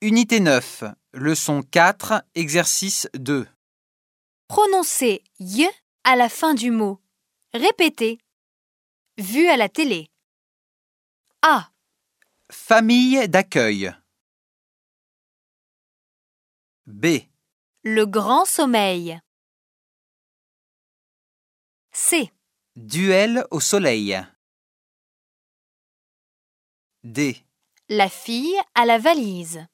Unité 9, leçon 4, exercice 2. Prononcez y à la fin du mot. Répétez. Vu à la télé. A. Famille d'accueil. B. Le grand sommeil. C. Duel au soleil. D. La fille à la valise.